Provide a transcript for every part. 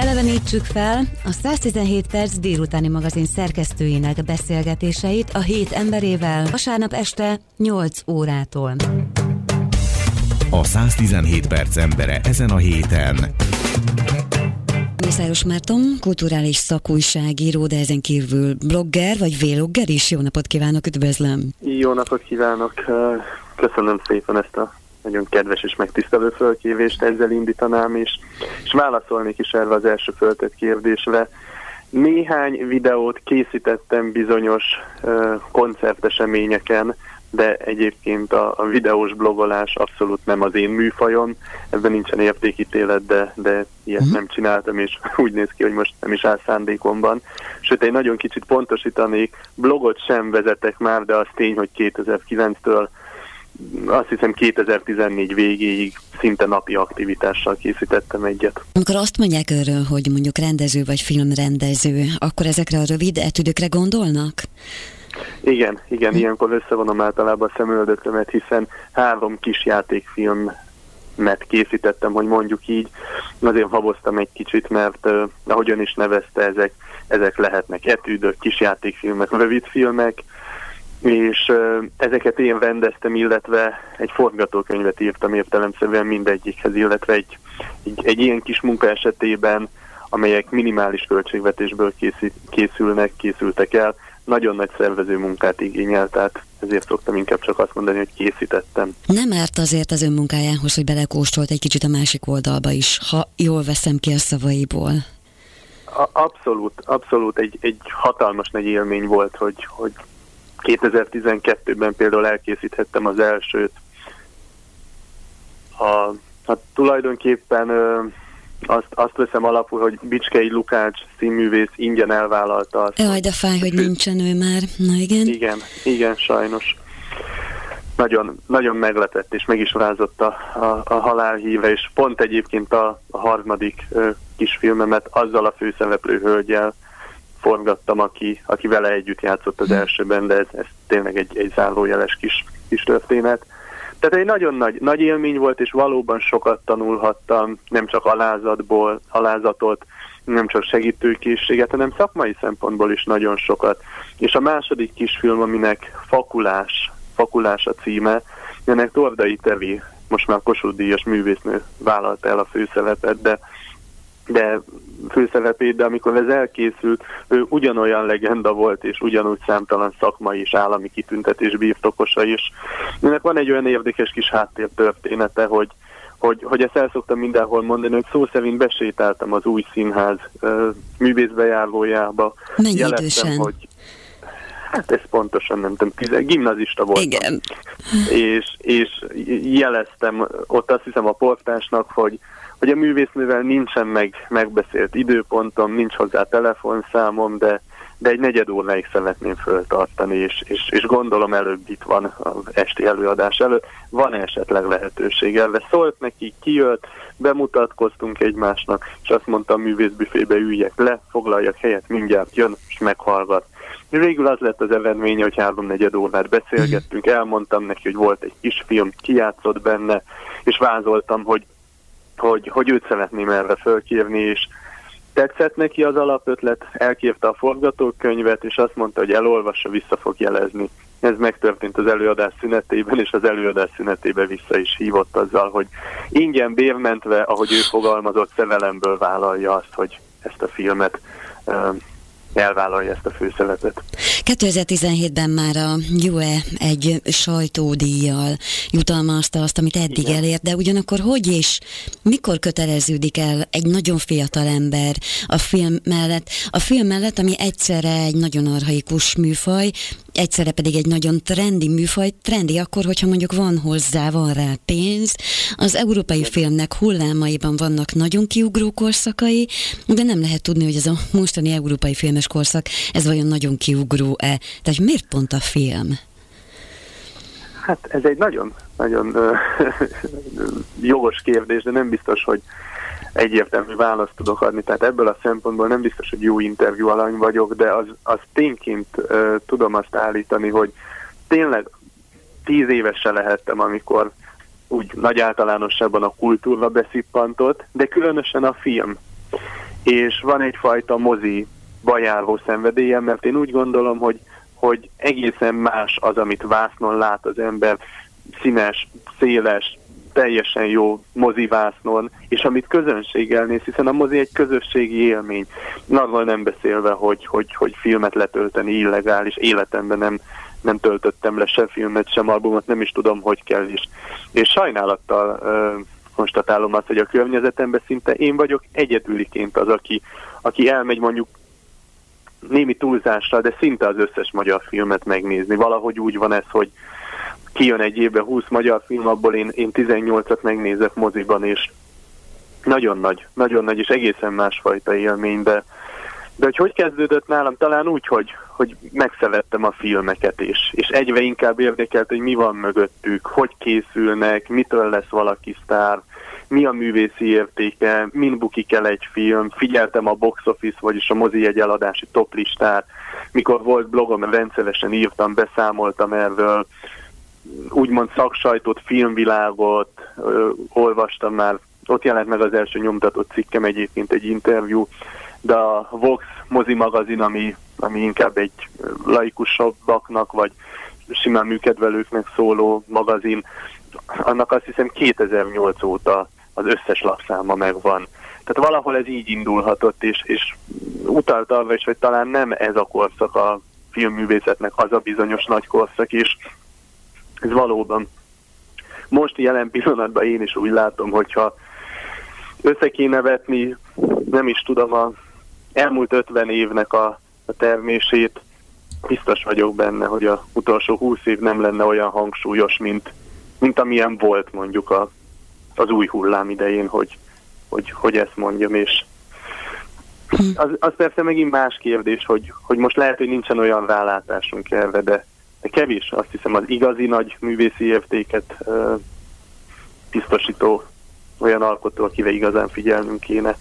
Elevenítsük fel a 117 perc délutáni magazin szerkesztőinek beszélgetéseit a hét emberével vasárnap este 8 órától. A 117 perc embere ezen a héten. Mészáros Márton, kulturális szakújságíró, de ezen kívül blogger vagy vlogger is. Jó napot kívánok, üdvözlöm! Jó napot kívánok! Köszönöm szépen ezt a nagyon kedves és megtisztelő fölkívést ezzel indítanám, és, és válaszolnék is erre az első föltett kérdésre. Néhány videót készítettem bizonyos uh, koncerteseményeken, de egyébként a, a videós blogolás abszolút nem az én műfajom, ebben nincsen értékítélet, de, de ilyet uh-huh. nem csináltam, és úgy néz ki, hogy most nem is áll szándékomban. Sőt, egy nagyon kicsit pontosítanék, blogot sem vezetek már, de az tény, hogy 2009-től azt hiszem 2014 végéig szinte napi aktivitással készítettem egyet. Amikor azt mondják erről, hogy mondjuk rendező vagy filmrendező, akkor ezekre a rövid etüdökre gondolnak? Igen, igen, ilyenkor összevonom általában a szemöldökömet, hiszen három kis játékfilm mert készítettem, hogy mondjuk így. Azért haboztam egy kicsit, mert uh, ahogy ön is nevezte, ezek, ezek lehetnek etűdök, kisjátékfilmek, rövidfilmek, és ezeket én rendeztem, illetve egy forgatókönyvet írtam értelemszerűen mindegyikhez, illetve egy, egy, egy ilyen kis munka esetében, amelyek minimális költségvetésből készít, készülnek, készültek el, nagyon nagy szervező munkát igényel, tehát ezért szoktam inkább csak azt mondani, hogy készítettem. Nem árt azért az önmunkájához, hogy belekóstolt egy kicsit a másik oldalba is, ha jól veszem ki a szavaiból. A, abszolút, abszolút egy, egy hatalmas nagy élmény volt, hogy, hogy 2012-ben például elkészíthettem az elsőt. A, hát tulajdonképpen azt, azt veszem alapul, hogy Bicskei Lukács színművész ingyen elvállalta azt. Jaj, de fáj, hogy nincsen ő már. Na igen. Igen, igen, sajnos. Nagyon, nagyon meglepett, és meg is rázott a, a, a halálhíve, és pont egyébként a, a harmadik ö, kisfilmemet azzal a főszereplő hölgyel forgattam, aki, aki vele együtt játszott az hm. elsőben, de ez, ez tényleg egy, egy zárójeles kis, kis történet. Tehát egy nagyon nagy, nagy élmény volt, és valóban sokat tanulhattam, nem csak alázatból, alázatot, nem csak segítőkészséget, hanem szakmai szempontból is nagyon sokat. És a második kisfilm, aminek Fakulás, Fakulás a címe, ennek Tordai Tevi, most már Kossuth Díjas művésznő vállalta el a főszerepet, de de főszerepét, de amikor ez elkészült, ő ugyanolyan legenda volt, és ugyanúgy számtalan szakmai és állami kitüntetés birtokosa is. Ennek van egy olyan érdekes kis háttértörténete, hogy, hogy, hogy ezt el szoktam mindenhol mondani, hogy szó szerint besétáltam az új színház uh, művészbejárlójába. Mennyi Jeleztem, idősen? hogy Hát ez pontosan nem tudom, tizen, gimnazista voltam. Igen. És, és jeleztem ott azt hiszem a portásnak, hogy hogy a művésznővel nincsen meg megbeszélt időpontom, nincs hozzá telefonszámom, de, de egy negyed óráig szeretném föltartani, és, és, és gondolom előbb itt van az esti előadás előtt, van -e esetleg lehetőség erre. Szólt neki, kijött, bemutatkoztunk egymásnak, és azt mondta a művészbüfébe üljek le, foglaljak helyet, mindjárt jön, és meghallgat. Végül az lett az eredménye, hogy három-negyed órát beszélgettünk, elmondtam neki, hogy volt egy kisfilm, kijátszott benne, és vázoltam, hogy hogy, hogy őt szeretném erre fölkérni, és tetszett neki az alapötlet, elkérte a forgatókönyvet, és azt mondta, hogy elolvassa, vissza fog jelezni. Ez megtörtént az előadás szünetében, és az előadás szünetében vissza is hívott azzal, hogy ingyen bérmentve, ahogy ő fogalmazott, szevelemből vállalja azt, hogy ezt a filmet elvállalja ezt a főszerepet. 2017-ben már a UE egy sajtódíjjal jutalmazta azt, amit eddig Igen. elért, de ugyanakkor hogy és mikor köteleződik el egy nagyon fiatal ember a film mellett, a film mellett, ami egyszerre egy nagyon arhaikus műfaj, egyszerre pedig egy nagyon trendi műfaj, trendi akkor, hogyha mondjuk van hozzá, van rá pénz. Az európai filmnek hullámaiban vannak nagyon kiugró korszakai, de nem lehet tudni, hogy ez a mostani európai filmes korszak, ez vajon nagyon kiugró-e. Tehát miért pont a film? Hát ez egy nagyon, nagyon jogos kérdés, de nem biztos, hogy egyértelmű választ tudok adni. Tehát ebből a szempontból nem biztos, hogy jó interjú alany vagyok, de az, az tényként tudom azt állítani, hogy tényleg tíz éves se lehettem, amikor úgy nagy általánosságban a kultúra beszippantott, de különösen a film. és van egyfajta mozi bajáró szenvedélyem, mert én úgy gondolom, hogy, hogy egészen más az, amit vásznon lát az ember, színes, széles, teljesen jó mozivásznon, és amit közönséggel néz, hiszen a mozi egy közösségi élmény. Arról nem beszélve, hogy, hogy, hogy filmet letölteni illegális, életemben nem, nem töltöttem le se filmet, sem albumot, nem is tudom, hogy kell is. És sajnálattal ö, konstatálom azt, hogy a környezetemben szinte én vagyok egyedüliként az, aki, aki elmegy mondjuk némi túlzásra, de szinte az összes magyar filmet megnézni. Valahogy úgy van ez, hogy kijön egy évben 20 magyar film, abból én, én 18-at megnézek moziban, és nagyon nagy, nagyon nagy, és egészen másfajta élmény, de, de hogy hogy kezdődött nálam? Talán úgy, hogy, hogy megszevettem a filmeket, és, és egyre inkább érdekelt, hogy mi van mögöttük, hogy készülnek, mitől lesz valaki sztár, mi a művészi értéke, min bukik el egy film, figyeltem a box office, vagyis a mozi egy eladási top listát, mikor volt blogom, rendszeresen írtam, beszámoltam erről, úgymond szaksajtot, filmvilágot, ö, olvastam már, ott jelent meg az első nyomtatott cikkem egyébként egy interjú, de a Vox mozi magazin, ami, ami inkább egy laikusabbaknak, vagy simán műkedvelőknek szóló magazin, annak azt hiszem 2008 óta az összes lapszáma megvan. Tehát valahol ez így indulhatott, és, és utalt arra is, hogy talán nem ez a korszak a filmművészetnek az a bizonyos nagy korszak, és ez valóban. Most jelen pillanatban én is úgy látom, hogyha össze kéne vetni, nem is tudom, a elmúlt 50 évnek a, a termését, biztos vagyok benne, hogy a utolsó 20 év nem lenne olyan hangsúlyos, mint, mint amilyen volt mondjuk a, az új hullám idején, hogy, hogy, hogy ezt mondjam, és az, az persze megint más kérdés, hogy, hogy most lehet, hogy nincsen olyan rálátásunk erre, de de kevés, azt hiszem az igazi nagy művészi értéket uh, biztosító olyan alkotó, akivel igazán figyelnünk kéne.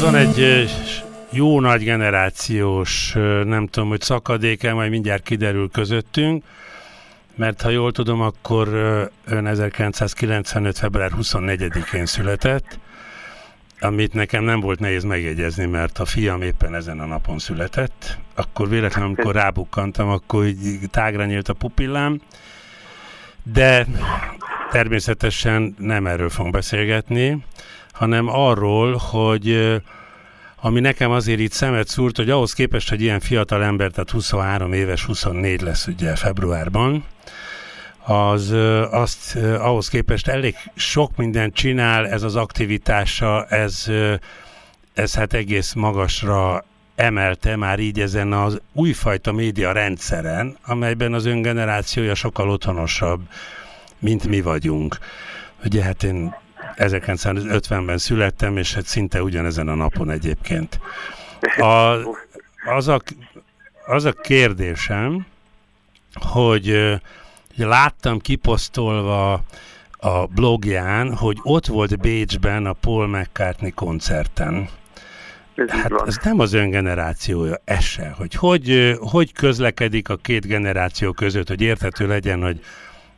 Van egy jó nagy generációs, nem tudom, hogy szakadéke, majd mindjárt kiderül közöttünk, mert ha jól tudom, akkor ön 1995. február 24-én született, amit nekem nem volt nehéz megjegyezni, mert a fiam éppen ezen a napon született, akkor véletlenül, amikor rábukkantam, akkor így tágra nyílt a pupillám, de természetesen nem erről fogunk beszélgetni, hanem arról, hogy ami nekem azért itt szemet szúrt, hogy ahhoz képest, hogy ilyen fiatal ember, tehát 23 éves, 24 lesz ugye februárban, az azt ahhoz képest elég sok mindent csinál, ez az aktivitása, ez, ez hát egész magasra emelte már így ezen az újfajta média rendszeren, amelyben az ön generációja sokkal otthonosabb, mint mi vagyunk. Ugye hát én 1950-ben születtem, és hát szinte ugyanezen a napon egyébként. A, az, a, az a kérdésem, hogy Ugye láttam kiposztolva a blogján, hogy ott volt Bécsben a Paul McCartney koncerten. Ez hát ez nem az ön generációja, ez se. Hogy, hogy hogy közlekedik a két generáció között, hogy érthető legyen, hogy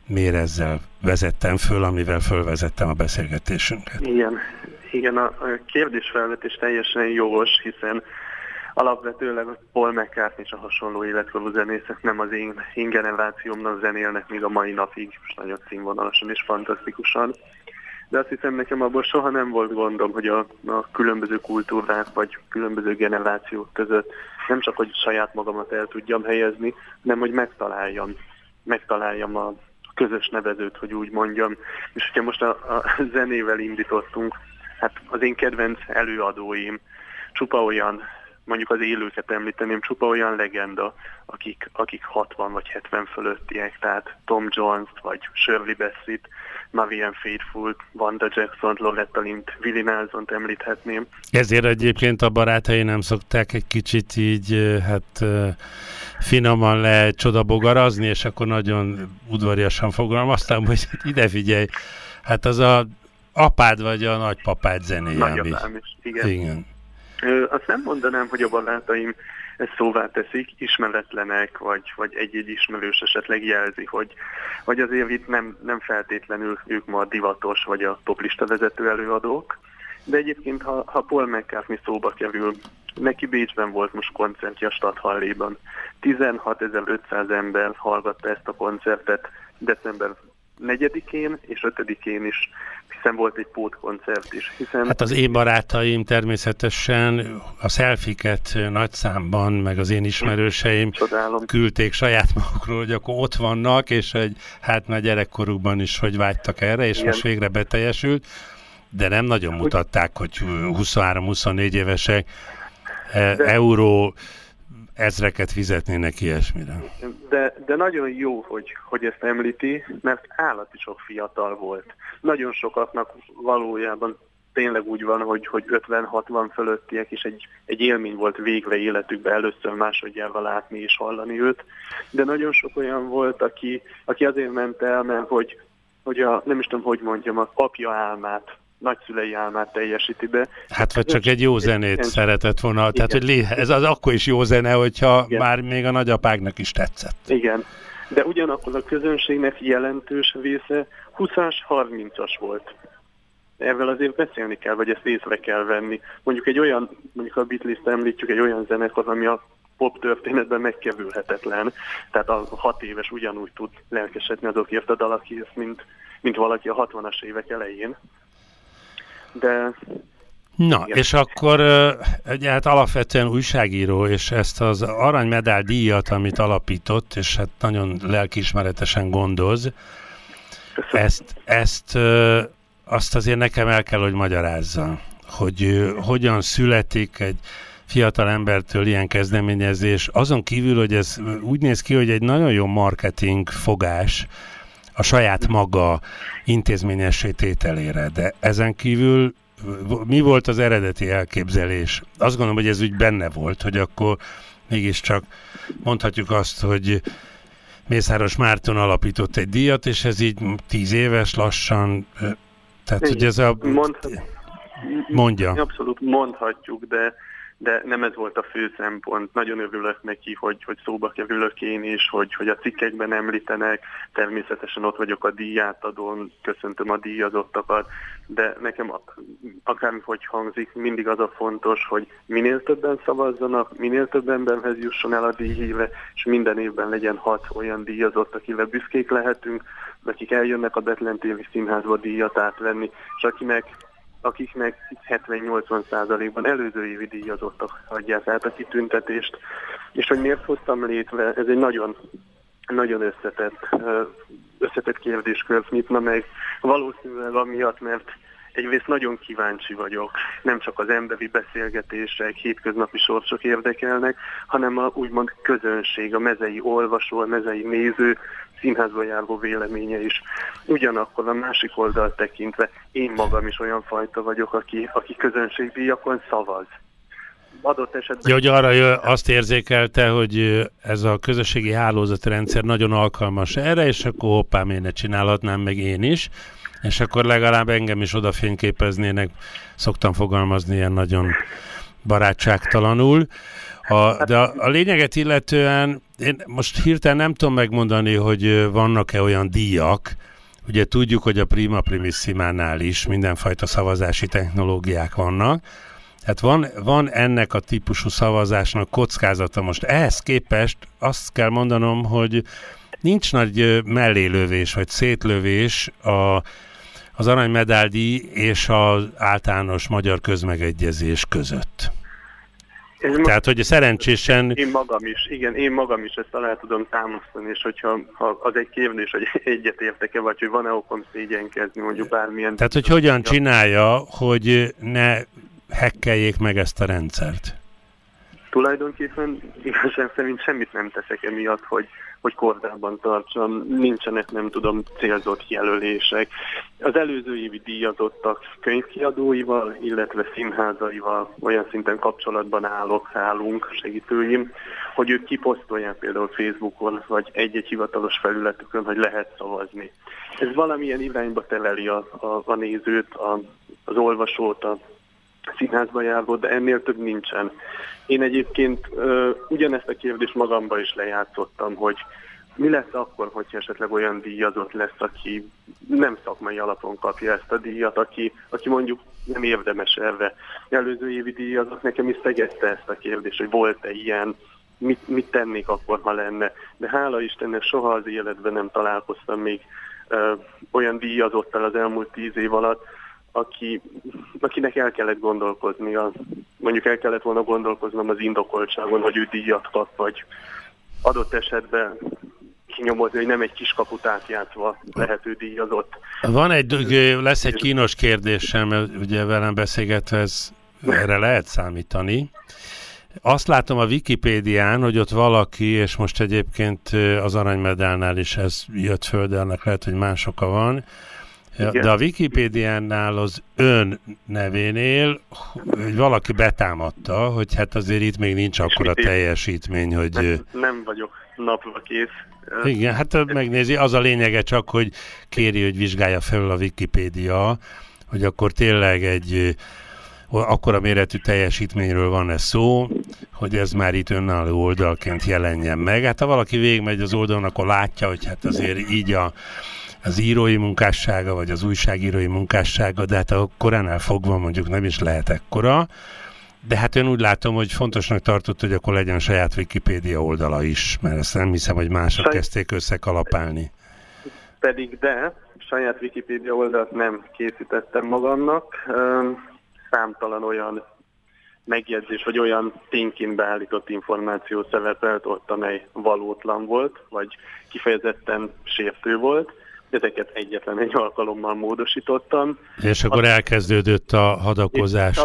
miért ezzel vezettem föl, amivel fölvezettem a beszélgetésünket. Igen, igen a kérdésfelvetés teljesen jogos, hiszen alapvetőleg a Paul McCartney és a hasonló életkorú zenészek nem az én, én generációmnak zenélnek még a mai napig, és nagyon színvonalasan és fantasztikusan. De azt hiszem nekem abból soha nem volt gondom, hogy a, a különböző kultúrák vagy különböző generációk között nem csak, hogy saját magamat el tudjam helyezni, hanem hogy megtaláljam, megtaláljam a közös nevezőt, hogy úgy mondjam. És hogyha most a, a zenével indítottunk, hát az én kedvenc előadóim csupa olyan mondjuk az élőket említeném, csupa olyan legenda, akik, akik 60 vagy 70 fölöttiek, tehát Tom Jones-t, vagy Shirley Bassett, Mavian Faithful, Wanda Jackson, Loretta Lint, Willie nelson említhetném. Ezért egyébként a barátai nem szokták egy kicsit így, hát finoman le csodabogarazni, és akkor nagyon udvariasan fogalmaztam, hogy ide figyelj, hát az a apád vagy a nagypapád zenéje. Nagyapám is, igen. igen. Azt nem mondanám, hogy a barátaim ezt szóvá teszik, ismeretlenek, vagy, vagy egy-egy ismerős esetleg jelzi, hogy, hogy azért itt nem, nem feltétlenül ők ma a divatos, vagy a toplista vezető előadók, de egyébként, ha, ha Paul McCartney szóba kerül, neki Bécsben volt most koncertje a Stadthalléban. 16.500 ember hallgatta ezt a koncertet december 4-én és 5-én is, hiszen volt egy pótkoncert is. Hiszen... Hát az én barátaim természetesen a szelfiket nagy számban, meg az én ismerőseim Csodálom. küldték saját magukról, hogy akkor ott vannak, és hogy hát már gyerekkorukban is hogy vágytak erre, és Igen. most végre beteljesült, de nem nagyon mutatták, hogy 23-24 évesek e, de... euró ezreket fizetnének ilyesmire. De, de nagyon jó, hogy, hogy ezt említi, mert állati sok fiatal volt. Nagyon sokaknak valójában tényleg úgy van, hogy, hogy 50-60 fölöttiek, és egy, egy élmény volt végre életükben először másodjára látni és hallani őt. De nagyon sok olyan volt, aki, aki azért ment el, mert hogy, hogy a, nem is tudom, hogy mondjam, az apja álmát nagyszülei álmát teljesíti be. Hát vagy csak egy jó zenét igen. szeretett volna. Igen. Tehát, hogy lé, ez az akkor is jó zene, hogyha igen. már még a nagyapáknak is tetszett. Igen. De ugyanakkor a közönségnek jelentős része 20-as, 30-as volt. Ezzel azért beszélni kell, vagy ezt észre kell venni. Mondjuk egy olyan, mondjuk a beatles említjük, egy olyan zenekar, ami a pop történetben megkerülhetetlen. Tehát a hat éves ugyanúgy tud lelkesedni azokért a dalakért, mint, mint valaki a 60-as évek elején de... Na, igen. és akkor hát alapvetően újságíró, és ezt az aranymedál díjat, amit alapított, és hát nagyon lelkiismeretesen gondoz, ezt, ezt azt azért nekem el kell, hogy magyarázza, hogy hogyan születik egy fiatal embertől ilyen kezdeményezés, azon kívül, hogy ez úgy néz ki, hogy egy nagyon jó marketing fogás, a saját maga intézményessé tételére, de ezen kívül mi volt az eredeti elképzelés? Azt gondolom, hogy ez úgy benne volt, hogy akkor mégiscsak mondhatjuk azt, hogy Mészáros Márton alapított egy díjat, és ez így tíz éves lassan, tehát hogy ez a... Mondhat, mondja. Abszolút mondhatjuk, de de nem ez volt a fő szempont. Nagyon örülök neki, hogy, hogy szóba kerülök én is, hogy, hogy a cikkekben említenek, természetesen ott vagyok a díjátadón, köszöntöm a díjazottakat, de nekem akárhogy hangzik, mindig az a fontos, hogy minél többen szavazzanak, minél több emberhez jusson el a díjhíve, és minden évben legyen hat olyan díjazott, akivel büszkék lehetünk, akik eljönnek a Betlen TV színházba díjat átvenni, és akinek akiknek 70-80 százalékban előző évi díjazottak adják át a kitüntetést. És hogy miért hoztam létre, ez egy nagyon, nagyon összetett, összetett kérdéskör nyitna meg. Valószínűleg amiatt, mert egyrészt nagyon kíváncsi vagyok, nem csak az emberi beszélgetések, hétköznapi sorsok érdekelnek, hanem a úgymond közönség, a mezei olvasó, a mezei néző, színházba járó véleménye is. Ugyanakkor a másik oldalt tekintve én magam is olyan fajta vagyok, aki, aki közönségdíjakon szavaz adott esetben... Ja, hogy arra azt érzékelte, hogy ez a közösségi hálózatrendszer nagyon alkalmas erre, és akkor hoppá, én ne csinálhatnám meg én is, és akkor legalább engem is odafényképeznének, szoktam fogalmazni ilyen nagyon barátságtalanul. A, de a, a lényeget illetően én most hirtelen nem tudom megmondani, hogy vannak-e olyan díjak, ugye tudjuk, hogy a Prima Primissimánál is mindenfajta szavazási technológiák vannak, Hát van, van ennek a típusú szavazásnak kockázata. Most ehhez képest azt kell mondanom, hogy nincs nagy mellélövés vagy szétlövés a, az aranymedáldi és az általános magyar közmegegyezés között. Ez Tehát, hogy szerencsésen... Én magam is, igen, én magam is ezt alá tudom támasztani, és hogyha ha az egy kérdés, hogy egyet értek-e, vagy hogy van-e okom szégyenkezni, mondjuk bármilyen... Tehát, hogy hogyan csinálja, hogy ne hekkeljék meg ezt a rendszert? Tulajdonképpen igazság szerint semmit nem teszek emiatt, hogy hogy kordában tartsam, nincsenek, nem tudom, célzott jelölések. Az előző évi díjazottak könyvkiadóival, illetve színházaival olyan szinten kapcsolatban állok, állunk segítőim, hogy ők kiposztolják például Facebookon, vagy egy-egy hivatalos felületükön, hogy lehet szavazni. Ez valamilyen irányba tereli a, a, a nézőt, a, az olvasót, a színházba járó, de ennél több nincsen. Én egyébként ö, ugyanezt a kérdést magamba is lejátszottam, hogy mi lesz akkor, hogyha esetleg olyan díjazott lesz, aki nem szakmai alapon kapja ezt a díjat, aki, aki mondjuk nem érdemes erre. Előző évi díjazott nekem is szegezte ezt a kérdést, hogy volt-e ilyen, mit, mit tennék akkor, ha lenne. De hála Istennek soha az életben nem találkoztam még ö, olyan díjazottal az elmúlt tíz év alatt, aki, akinek el kellett gondolkozni, a, mondjuk el kellett volna gondolkoznom az indokoltságon, hogy ő díjat kap, vagy adott esetben kinyomozni, hogy nem egy kis kaput átjátszva lehető díjazott. Van egy, lesz egy kínos kérdésem, ugye velem beszélgetve ez, erre lehet számítani. Azt látom a Wikipédián, hogy ott valaki, és most egyébként az aranymedálnál is ez jött föl, de annak lehet, hogy más oka van, igen. De a Wikipédiánál az ön nevénél hogy valaki betámadta, hogy hát azért itt még nincs akkora teljesítmény, hogy... Nem, nem vagyok napra kész. Igen, hát megnézi, az a lényege csak, hogy kéri, hogy vizsgálja fel a Wikipédia, hogy akkor tényleg egy akkora méretű teljesítményről van ez szó, hogy ez már itt önálló oldalként jelenjen meg. Hát ha valaki végigmegy az oldalon, akkor látja, hogy hát azért így a az írói munkássága, vagy az újságírói munkássága, de hát a koránál fogva mondjuk nem is lehet ekkora. De hát én úgy látom, hogy fontosnak tartott, hogy akkor legyen saját Wikipédia oldala is, mert ezt nem hiszem, hogy mások Saj... kezdték összekalapálni. Pedig de, saját Wikipédia oldalt nem készítettem magamnak. Számtalan olyan megjegyzés, vagy olyan tényként beállított információ szerepelt ott, amely valótlan volt, vagy kifejezetten sértő volt ezeket egyetlen egy alkalommal módosítottam. És akkor elkezdődött a hadakozás. És,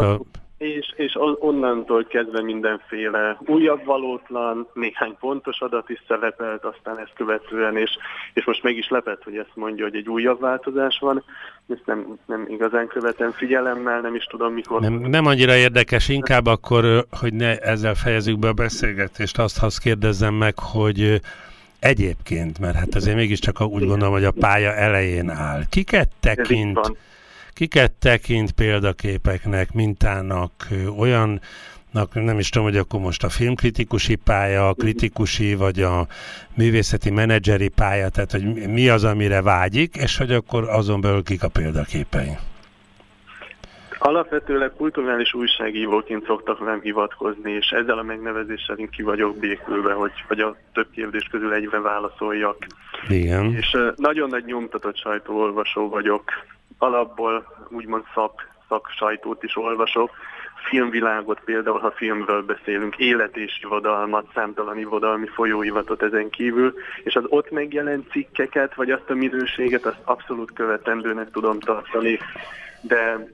és, és onnantól kezdve mindenféle újabb valótlan, néhány pontos adat is szerepelt, aztán ezt követően, és, és most meg is lepett, hogy ezt mondja, hogy egy újabb változás van. Ezt nem, nem igazán követem figyelemmel, nem is tudom mikor. Nem, nem annyira érdekes, inkább akkor, hogy ne ezzel fejezzük be a beszélgetést, azt hasz kérdezzem meg, hogy Egyébként, mert hát azért mégiscsak úgy gondolom, hogy a pálya elején áll. Kiket tekint, kiket tekint példaképeknek, mintának, olyan nem is tudom, hogy akkor most a filmkritikusi pálya, a kritikusi, vagy a művészeti menedzseri pálya, tehát hogy mi az, amire vágyik, és hogy akkor azon belül kik a példaképei. Alapvetőleg kulturális újságíróként szoktak velem hivatkozni, és ezzel a megnevezéssel én ki vagyok békülve, hogy, hogy a több kérdés közül egyre válaszoljak. Igen. És nagyon nagy nyomtatott sajtóolvasó vagyok. Alapból úgymond szak, szak sajtót is olvasok. Filmvilágot például, ha filmről beszélünk, élet és ivadalmat, számtalan ivadalmi folyóivatot ezen kívül, és az ott megjelent cikkeket, vagy azt a minőséget, azt abszolút követendőnek tudom tartani, de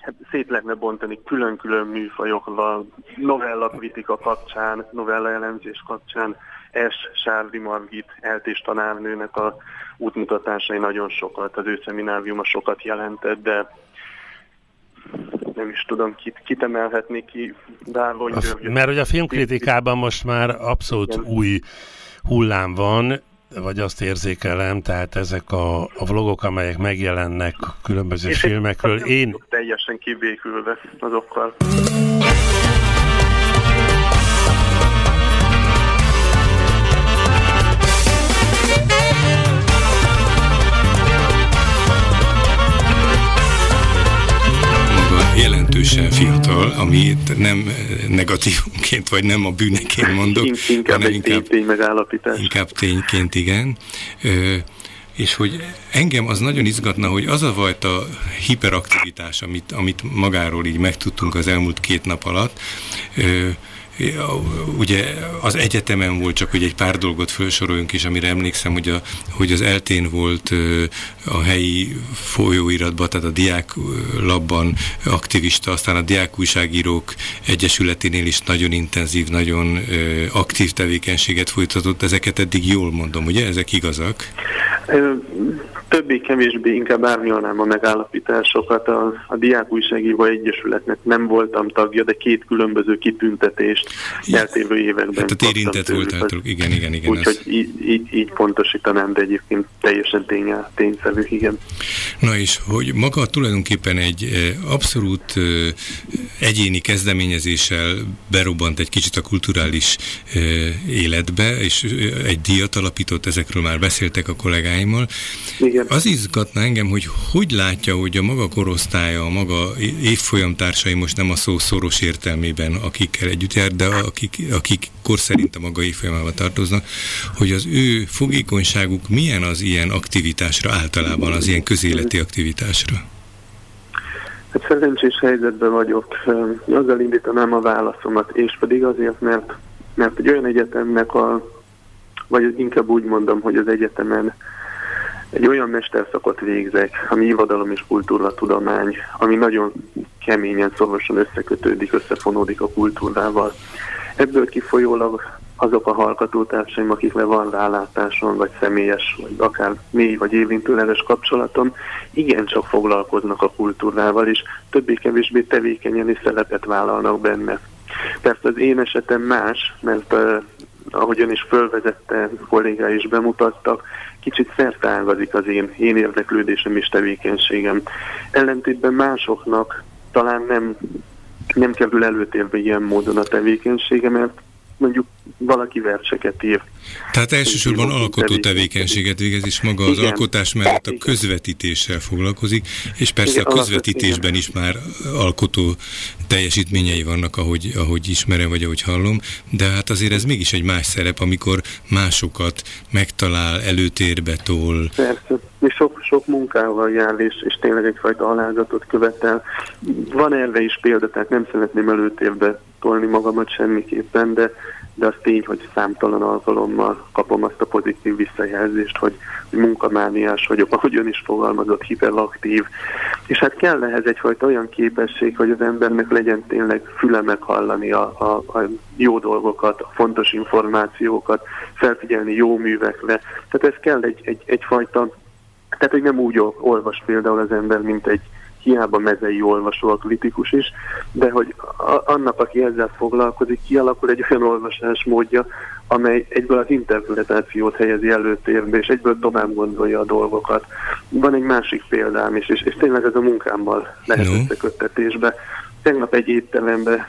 hát szét lehetne bontani külön-külön műfajokval, novella kritika kapcsán, novella elemzés kapcsán, S. Sárdi Margit eltés tanárnőnek a útmutatásai nagyon sokat, az ő szemináriuma sokat jelentett, de nem is tudom, kit, kit emelhetni ki. Dárlony, Mert hogy a filmkritikában most már abszolút Igen. új hullám van, vagy azt érzékelem, tehát ezek a, a vlogok, amelyek megjelennek különböző És filmekről, én... Teljesen kibékülve azokkal. Jelentősen fiatal, ami nem negatívunként, vagy nem a bűneként mondok, inkább hanem inkább, tény megállapítás. Inkább tényként, igen. Ö, és hogy engem az nagyon izgatna, hogy az a fajta hiperaktivitás, amit, amit magáról így megtudtunk az elmúlt két nap alatt, ö, ugye az egyetemen volt, csak hogy egy pár dolgot felsoroljunk is, amire emlékszem, hogy, a, hogy az eltén volt a helyi folyóiratban, tehát a diák labban aktivista, aztán a diák újságírók egyesületénél is nagyon intenzív, nagyon aktív tevékenységet folytatott. Ezeket eddig jól mondom, ugye? Ezek igazak? Többé-kevésbé inkább árnyalnám a megállapításokat. A, a Diák Újságíró Egyesületnek nem voltam tagja, de két különböző kitüntetést eltérő években Hát a érintett voltátok, igen, igen, igen. Úgyhogy így, így, így pontosítanám, de egyébként teljesen tény, tényszerű, igen. Na és hogy maga tulajdonképpen egy abszolút egyéni kezdeményezéssel berobbant egy kicsit a kulturális életbe, és egy díjat alapított, ezekről már beszéltek a kollégáimmal. Igen. Az izgatna engem, hogy hogy látja, hogy a maga korosztálya, a maga évfolyamtársai, most nem a szó szoros értelmében, akikkel együtt jár, de akik, akik kor szerint a maga évfolyamában tartoznak, hogy az ő fogékonyságuk milyen az ilyen aktivitásra általában, az ilyen közéleti aktivitásra? Hát szerencsés helyzetben vagyok. Azzal indítanám a válaszomat, és pedig azért, mert, mert egy olyan egyetemnek a, vagy inkább úgy mondom, hogy az egyetemen egy olyan mesterszakot végzek, ami irodalom és kultúratudomány, ami nagyon keményen, szorosan összekötődik, összefonódik a kultúrával. Ebből kifolyólag azok a hallgatótársaim, akikre van rálátásom, vagy személyes, vagy akár mély vagy évintőleges kapcsolatom, igencsak foglalkoznak a kultúrával, és többé-kevésbé tevékenyen és szerepet vállalnak benne. Persze az én esetem más, mert ahogy ön is fölvezette, kollégái is bemutattak, kicsit szertágazik az én, én érdeklődésem és tevékenységem. Ellentétben másoknak talán nem, nem kerül előtérbe ilyen módon a tevékenysége, mert mondjuk valaki verseket ír. Tehát elsősorban alkotó tevékenységet végez, és maga az igen. alkotás mellett a közvetítéssel foglalkozik, és persze igen, a közvetítésben is már alkotó teljesítményei vannak, ahogy, ahogy ismerem, vagy ahogy hallom, de hát azért ez mégis egy más szerep, amikor másokat megtalál, előtérbe tol. Persze, és sok, sok munkával jár, és, és tényleg egyfajta alázatot követel. Van erre is példa, tehát nem szeretném előtérbe tolni magamat semmiképpen, de, de az tény, hogy számtalan alkalommal kapom azt a pozitív visszajelzést, hogy, munkamániás vagyok, ahogy ön is fogalmazott, hiperaktív. És hát kell ehhez egyfajta olyan képesség, hogy az embernek legyen tényleg füle meghallani a, a, a jó dolgokat, a fontos információkat, felfigyelni jó művekre. Tehát ez kell egy, egy, egyfajta, tehát hogy nem úgy olvas például az ember, mint egy hiába mezei olvasó a kritikus is, de hogy a, annak, aki ezzel foglalkozik, kialakul egy olyan olvasás módja, amely egyből az interpretációt helyezi előtérbe, és egyből tovább gondolja a dolgokat. Van egy másik példám is, és, és tényleg ez a munkámmal lehet no. összeköttetésbe. Tegnap egy étterembe,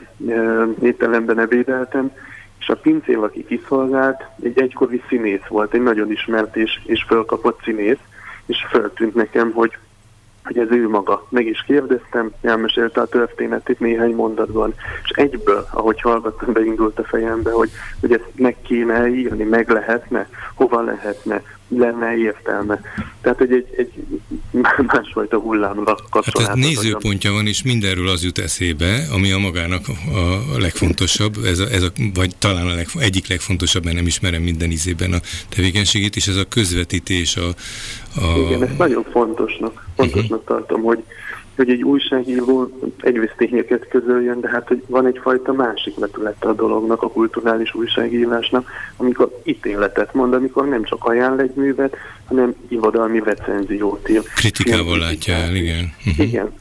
étteremben ebédeltem, és a pincél, aki kiszolgált, egy egykori színész volt, egy nagyon ismert és, és fölkapott színész, és föltűnt nekem, hogy hogy ez ő maga. Meg is kérdeztem, elmesélte a történetét néhány mondatban, és egyből, ahogy hallgattam, beindult a fejembe, hogy, hogy ezt meg kéne írni, meg lehetne, hova lehetne, lenne értelme. Tehát, hogy egy, egy másfajta hullámra kapcsolat. Hát ez nézőpontja van, és mindenről az jut eszébe, ami a magának a legfontosabb, ez a, ez a, vagy talán a leg, egyik legfontosabb, mert nem ismerem minden izében a tevékenységét, és ez a közvetítés. A, a... Igen, ezt nagyon fontosnak, fontosnak uh-huh. tartom, hogy hogy egy újságíró egyrészt tényeket közöljön, de hát hogy van egyfajta másik vetülete a dolognak, a kulturális újságírásnak, amikor ítéletet mond, amikor nem csak ajánl egy művet, hanem irodalmi recenziót ír. Kritikával látja el, igen. Uh-huh. Igen.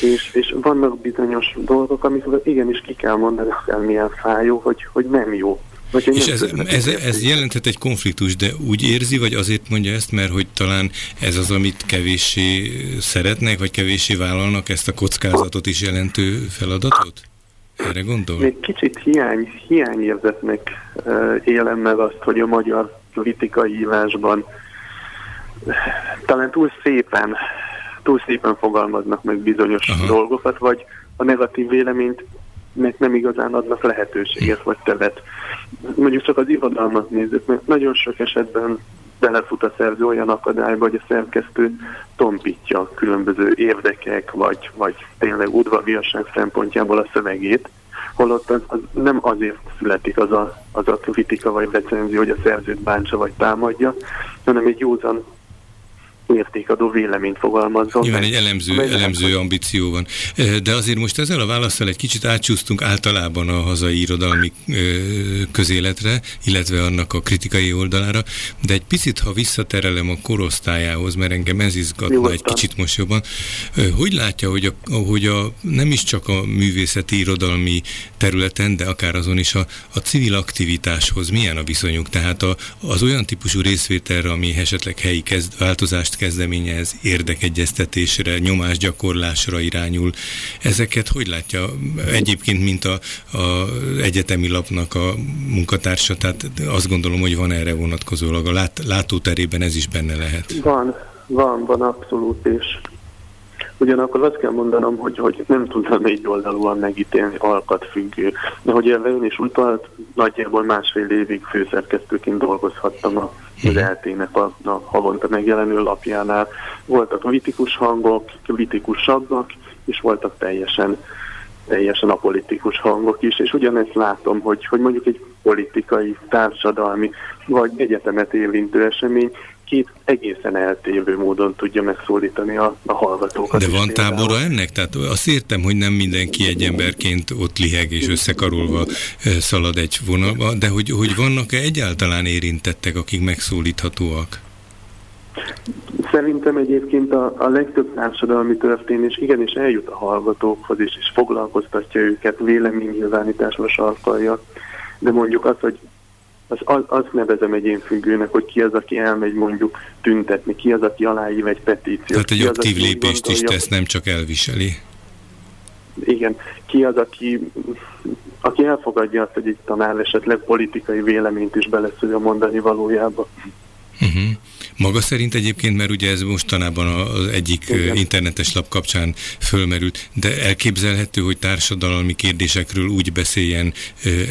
És, és vannak bizonyos dolgok, amikor igenis ki kell mondani, akár milyen fájó, hogy, hogy nem jó és ez, ez, ez jelenthet egy konfliktus, de úgy érzi, vagy azért mondja ezt, mert hogy talán ez az, amit kevéssé szeretnek, vagy kevéssé vállalnak ezt a kockázatot is jelentő feladatot? Erre gondol? Még kicsit hiány, hiányérzetnek uh, élem meg azt, hogy a magyar politikai írásban talán túl szépen, túl szépen fogalmaznak meg bizonyos Aha. dolgokat, vagy a negatív véleményt mert nem igazán adnak lehetőséget vagy tevet. Mondjuk csak az irodalmat nézzük, mert nagyon sok esetben belefut a szerző olyan akadályba, hogy a szerkesztő tompítja különböző érdekek, vagy, vagy tényleg udvariasság szempontjából a szövegét, holott az, az nem azért születik az a, az a kritika vagy recenzió, hogy a szerzőt bántsa vagy támadja, hanem egy józan értékadó véleményt fogalmazzon. Nyilván egy elemző, elemző ambíció van. De azért most ezzel a válaszsal egy kicsit átsúsztunk általában a hazai irodalmi közéletre, illetve annak a kritikai oldalára, de egy picit, ha visszaterelem a korosztályához, mert engem ez izgatna Nyugodtan. egy kicsit most jobban, hogy látja, hogy, a, hogy a, nem is csak a művészeti irodalmi területen, de akár azon is a, a civil aktivitáshoz milyen a viszonyuk? Tehát a, az olyan típusú részvételre, ami esetleg helyi kezd, változást kezdeményez, érdekegyeztetésre, nyomásgyakorlásra irányul. Ezeket hogy látja egyébként, mint a, a egyetemi lapnak a munkatársa? Tehát azt gondolom, hogy van erre vonatkozólag. A lát, látóterében ez is benne lehet. Van, van, van abszolút, és Ugyanakkor azt kell mondanom, hogy, hogy nem tudom négy oldalúan megítélni alkatfüggő. De hogy erre ön is utalt, nagyjából másfél évig főszerkesztőként dolgozhattam a az eltének a, a havonta megjelenő lapjánál. Voltak kritikus hangok, kritikusabbak, és voltak teljesen, teljesen apolitikus hangok is, és ugyanezt látom, hogy, hogy mondjuk egy politikai, társadalmi vagy egyetemet érintő esemény két egészen eltévő módon tudja megszólítani a, a hallgatókat. De van tábora ennek? Tehát azt értem, hogy nem mindenki egy emberként ott liheg és összekarolva szalad egy vonalba, de hogy, hogy vannak-e egyáltalán érintettek, akik megszólíthatóak? Szerintem egyébként a, a legtöbb társadalmi történés igenis eljut a hallgatókhoz is, és foglalkoztatja őket, véleménynyilvánításra sarkalja. De mondjuk az, hogy az, az, azt nevezem egyénfüggőnek, hogy ki az, aki elmegy mondjuk tüntetni, ki az, aki aláír egy petíciót. Tehát egy aktív az, lépést gondolja, is tesz, nem csak elviseli. Igen. Ki az, aki, aki elfogadja azt, hogy egy tanár esetleg politikai véleményt is beleszülje mondani valójában. Uh-huh. Maga szerint egyébként, mert ugye ez mostanában az egyik Igen. internetes lap kapcsán fölmerült, de elképzelhető, hogy társadalmi kérdésekről úgy beszéljen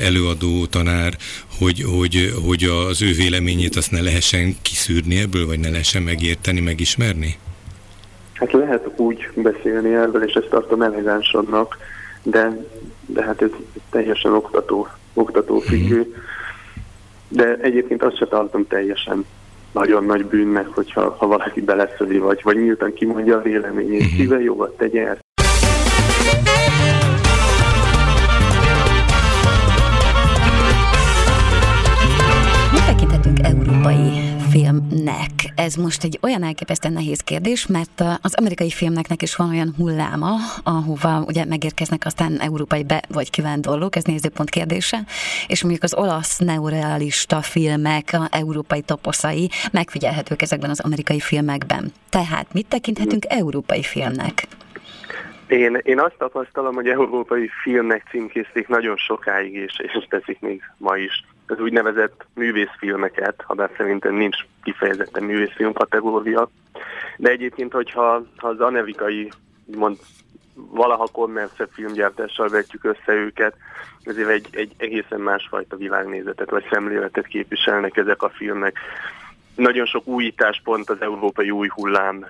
előadó tanár, hogy, hogy, hogy az ő véleményét azt ne lehessen kiszűrni ebből, vagy ne lehessen megérteni, megismerni? Hát lehet úgy beszélni erről, és ezt tartom elegánsabbnak, de, de hát ez teljesen oktató, oktató függő. Mm. De egyébként azt se tartom teljesen nagyon nagy bűnnek, hogyha ha valaki beleszöli, vagy, vagy nyíltan kimondja a véleményét, uh-huh. szíve jóvat tegye ezt. Tekinthetünk európai filmnek? Ez most egy olyan elképesztően nehéz kérdés, mert az amerikai filmnek is van olyan hulláma, ahova ugye megérkeznek aztán európai be vagy kivándorlók, ez nézőpont kérdése, és mondjuk az olasz neorealista filmek, a európai toposzai megfigyelhetők ezekben az amerikai filmekben. Tehát mit tekinthetünk európai filmnek? Én, én azt tapasztalom, hogy európai filmnek címkézték nagyon sokáig, és, és teszik még ma is az úgynevezett művészfilmeket, ha bár szerintem nincs kifejezetten művészfilm kategória. De egyébként, hogyha ha az anevikai, mond, valaha kommerszebb filmgyártással vetjük össze őket, ezért egy, egy egészen másfajta világnézetet vagy szemléletet képviselnek ezek a filmek. Nagyon sok újítás pont az európai új hullám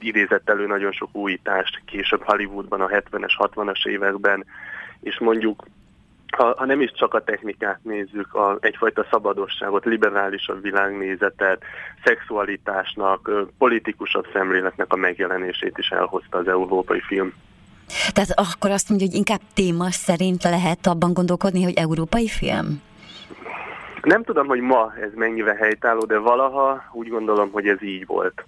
idézett elő nagyon sok újítást később Hollywoodban a 70-es, 60-as években, és mondjuk ha, ha nem is csak a technikát nézzük, a, egyfajta szabadosságot, liberálisabb világnézetet, szexualitásnak, politikusabb szemléletnek a megjelenését is elhozta az európai film. Tehát akkor azt mondja, hogy inkább téma szerint lehet abban gondolkodni, hogy európai film? Nem tudom, hogy ma ez mennyivel helytálló, de valaha úgy gondolom, hogy ez így volt.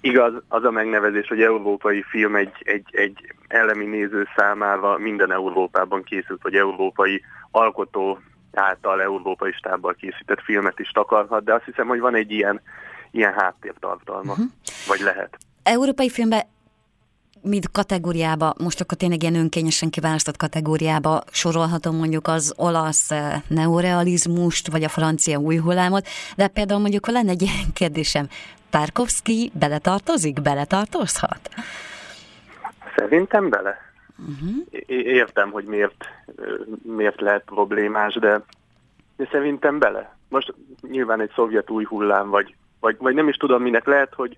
Igaz, az a megnevezés, hogy európai film egy, egy, egy elemi néző számára minden Európában készült, vagy európai alkotó által európai stábbal készített filmet is takarhat, de azt hiszem, hogy van egy ilyen, ilyen háttértartalma, uh-huh. vagy lehet. Európai filmben mint kategóriába, most akkor tényleg ilyen önkényesen kiválasztott kategóriába sorolhatom mondjuk az olasz eh, neorealizmust, vagy a francia új hullámot, de például mondjuk, ha lenne egy ilyen kérdésem, Tarkovsky beletartozik, beletartozhat? Szerintem bele. Uh-huh. Értem, hogy miért, miért lehet problémás, de, de szerintem bele. Most nyilván egy szovjet új hullám, vagy, vagy, vagy nem is tudom minek lehet, hogy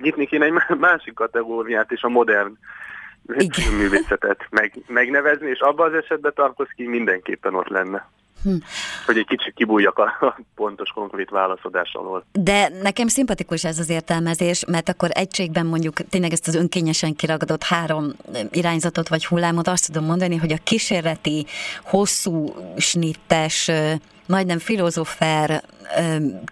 nyitni kéne egy másik kategóriát és a modern művészetet meg, megnevezni, és abban az esetben Tarkovsky mindenképpen ott lenne. Hm. Hogy egy kicsit kibújjak a pontos, konkrét válaszadás alól. De nekem szimpatikus ez az értelmezés, mert akkor egységben mondjuk tényleg ezt az önkényesen kiragadott három irányzatot vagy hullámot azt tudom mondani, hogy a kísérleti, hosszú snittes majdnem filozófer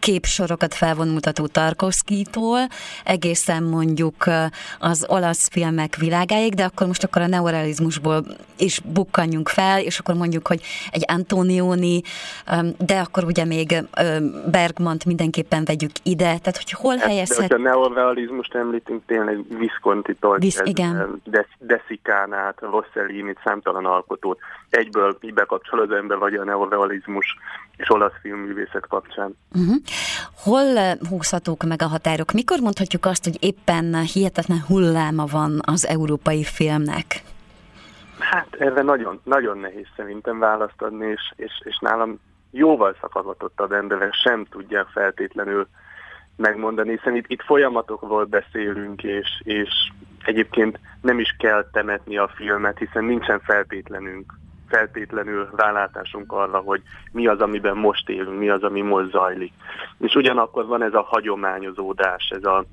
képsorokat felvonultató Tarkovszkitól, egészen mondjuk az olasz filmek világáig, de akkor most akkor a neorealizmusból is bukkanjunk fel, és akkor mondjuk, hogy egy Antonioni, de akkor ugye még Bergmant mindenképpen vegyük ide, tehát hogy hol hát, helyezhet... De a neorealizmust említünk, tényleg Visconti-tól, Visz, igen. Deszikánát, Rossellini-t, számtalan alkotót, egyből bekapcsol az ember, vagy a neorealizmus és olasz filmművészet kapcsán. Uh-huh. Hol eh, húzhatók meg a határok? Mikor mondhatjuk azt, hogy éppen hihetetlen hulláma van az európai filmnek? Hát erre nagyon, nagyon nehéz szerintem választ adni, és, és, és nálam jóval szakadatottabb emberek sem tudják feltétlenül megmondani, hiszen itt, itt folyamatokról beszélünk, és, és egyébként nem is kell temetni a filmet, hiszen nincsen feltétlenünk feltétlenül rálátásunk arra, hogy mi az, amiben most élünk, mi az, ami most zajlik. És ugyanakkor van ez a hagyományozódás, ez a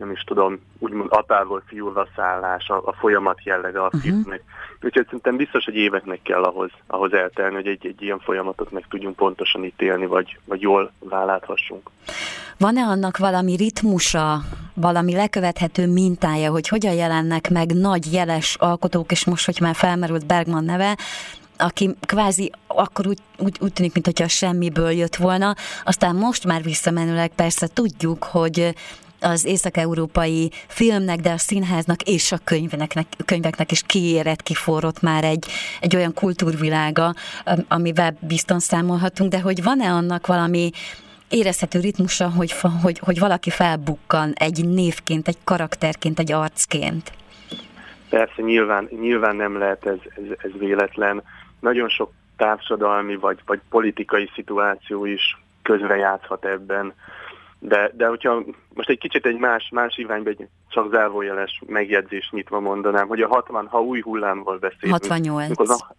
nem is tudom, úgymond apából fiúra szállás, a, a folyamat jellege a uh-huh. filmnek. Úgyhogy szerintem biztos, hogy éveknek kell ahhoz, ahhoz eltelni, hogy egy, egy ilyen folyamatot meg tudjunk pontosan ítélni, vagy, vagy jól váláthassunk. Van-e annak valami ritmusa, valami lekövethető mintája, hogy hogyan jelennek meg nagy jeles alkotók, és most, hogy már felmerült Bergman neve, aki kvázi akkor úgy, úgy, úgy tűnik, mintha semmiből jött volna, aztán most már visszamenőleg persze tudjuk, hogy az észak-európai filmnek, de a színháznak és a könyveknek, könyveknek is kiérett, kiforrott már egy, egy olyan kultúrvilága, amivel bizton számolhatunk, de hogy van-e annak valami érezhető ritmusa, hogy, hogy, hogy valaki felbukkan egy névként, egy karakterként, egy arcként? Persze, nyilván, nyilván nem lehet ez, ez, ez véletlen. Nagyon sok társadalmi vagy, vagy politikai szituáció is közrejátszhat ebben. De, de hogyha most egy kicsit egy más, más irányba, egy csak zárójeles megjegyzés nyitva mondanám, hogy a 60, ha új hullámról beszélünk. 68. A,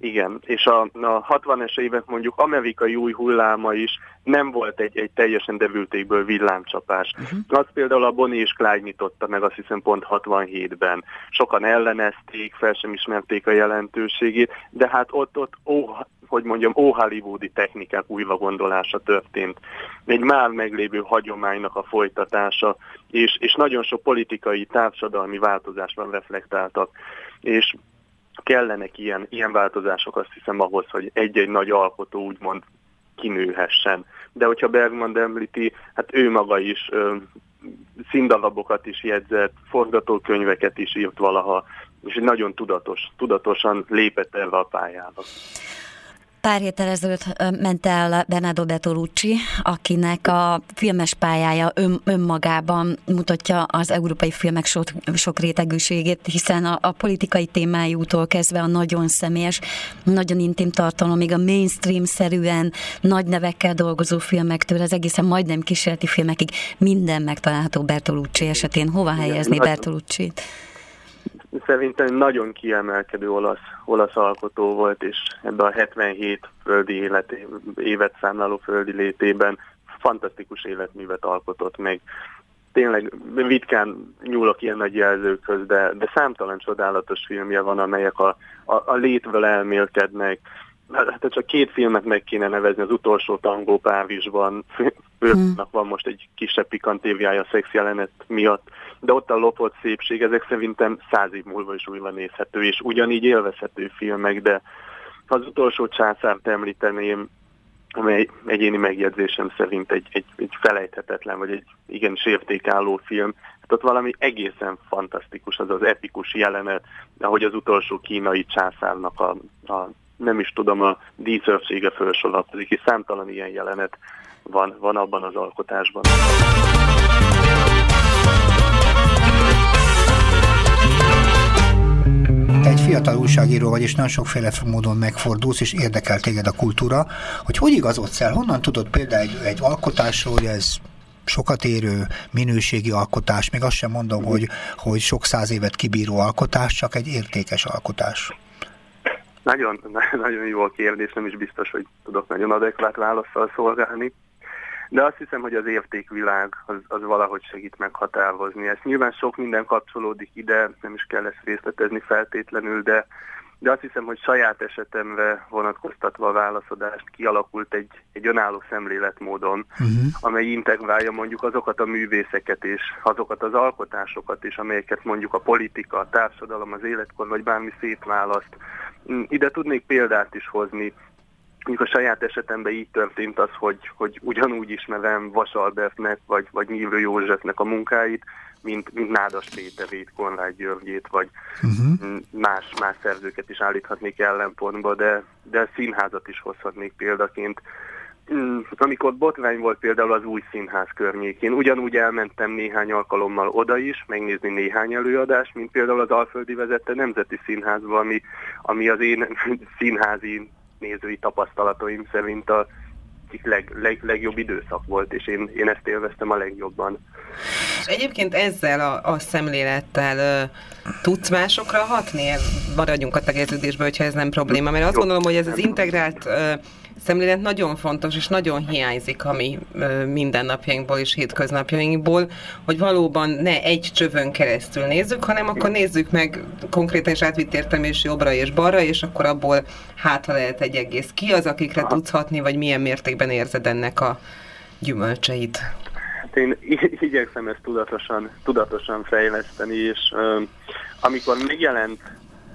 igen, és a, a 60-es évek mondjuk amerikai új hulláma is nem volt egy, egy teljesen devültékből villámcsapás. Uh-huh. Az például a Bonnie és Clyde nyitotta meg azt hiszem pont 67-ben. Sokan ellenezték, fel sem ismerték a jelentőségét, de hát ott, ott ó, hogy mondjam, ó-hollywoodi technikák újra gondolása történt. Egy már meglévő hagyománynak a folytatása, és, és nagyon sok politikai, társadalmi változásban reflektáltak. És kellenek ilyen, ilyen változások azt hiszem ahhoz, hogy egy-egy nagy alkotó úgymond kinőhessen. De hogyha Bergman említi, hát ő maga is ö, színdalabokat is jegyzett, forgatókönyveket is írt valaha, és nagyon tudatos, tudatosan lépett erre a pályára. Pár héttel ezelőtt ment el Bernardo Bertolucci, akinek a filmes pályája ön, önmagában mutatja az európai filmek sok, sok rétegűségét, hiszen a, a politikai témájútól kezdve a nagyon személyes, nagyon intim tartalomig, a mainstream-szerűen nagy nevekkel dolgozó filmektől az egészen majdnem kísérleti filmekig minden megtalálható Bertolucci esetén. Hova helyezni Bertolucci-t? Szerintem nagyon kiemelkedő olasz, olasz alkotó volt, és ebben a 77 földi élet, évet számláló földi létében fantasztikus életművet alkotott meg. Tényleg ritkán nyúlok ilyen nagy jelzőkhöz, de, de számtalan csodálatos filmje van, amelyek a, a, a létből elmélkednek, Hát csak két filmet meg kéne nevezni, az utolsó tangó Párizsban, őknek van most egy kisebb pikantéviája a szex jelenet miatt, de ott a lopott szépség, ezek szerintem száz év múlva is újra nézhető, és ugyanígy élvezhető filmek, de az utolsó császárt említeném, amely egyéni megjegyzésem szerint egy, egy, egy felejthetetlen, vagy egy igenis értékálló film. Hát ott valami egészen fantasztikus, az az epikus jelenet, ahogy az utolsó kínai császárnak a, a nem is tudom, a díszőrsége felsorakozik, és számtalan ilyen jelenet van, van abban az alkotásban. Egy fiatal újságíró vagy, és nagyon sokféle módon megfordulsz, és érdekel téged a kultúra, hogy hogy igazodsz el, honnan tudod például egy, egy alkotásról, hogy ez sokat érő minőségi alkotás, még azt sem mondom, hogy, hogy sok száz évet kibíró alkotás, csak egy értékes alkotás. Nagyon, nagyon jó a kérdés, nem is biztos, hogy tudok nagyon adekvát válaszsal szolgálni. De azt hiszem, hogy az értékvilág az, az valahogy segít meghatározni. Ezt nyilván sok minden kapcsolódik ide, nem is kell ezt részletezni feltétlenül, de, de azt hiszem, hogy saját esetemre vonatkoztatva a válaszadást kialakult egy, egy önálló szemléletmódon, uh-huh. amely integrálja mondjuk azokat a művészeket és azokat az alkotásokat is, amelyeket mondjuk a politika, a társadalom, az életkor vagy bármi szép választ. Ide tudnék példát is hozni Mondjuk a saját esetemben így történt az, hogy, hogy ugyanúgy ismerem Vas Albertnek vagy, vagy Nyívő Józsefnek a munkáit, mint, mint Nádas Péterét, Konrád Györgyét, vagy uh-huh. más, más szerzőket is állíthatnék ellenpontba, de, de színházat is hozhatnék példaként. Mm, amikor botrány volt például az új színház környékén, ugyanúgy elmentem néhány alkalommal oda is, megnézni néhány előadást, mint például az Alföldi vezette Nemzeti Színházba, ami, ami az én színházi nézői tapasztalataim szerint a egyik leg, leg, legjobb időszak volt, és én, én ezt élveztem a legjobban. Egyébként ezzel a, a szemlélettel uh, tudsz másokra hatni? Maradjunk a tegeződésbe, hogyha ez nem probléma, mert azt gondolom, hogy ez az integrált uh, szemlélet nagyon fontos, és nagyon hiányzik a mi mindennapjainkból és hétköznapjainkból, hogy valóban ne egy csövön keresztül nézzük, hanem akkor nézzük meg konkrétan és átvitt értelmés jobbra és balra, és akkor abból hátra lehet egy egész. Ki az, akikre tudsz hatni, vagy milyen mértékben érzed ennek a gyümölcseit? Hát én igyekszem ezt tudatosan, tudatosan fejleszteni, és uh, amikor megjelent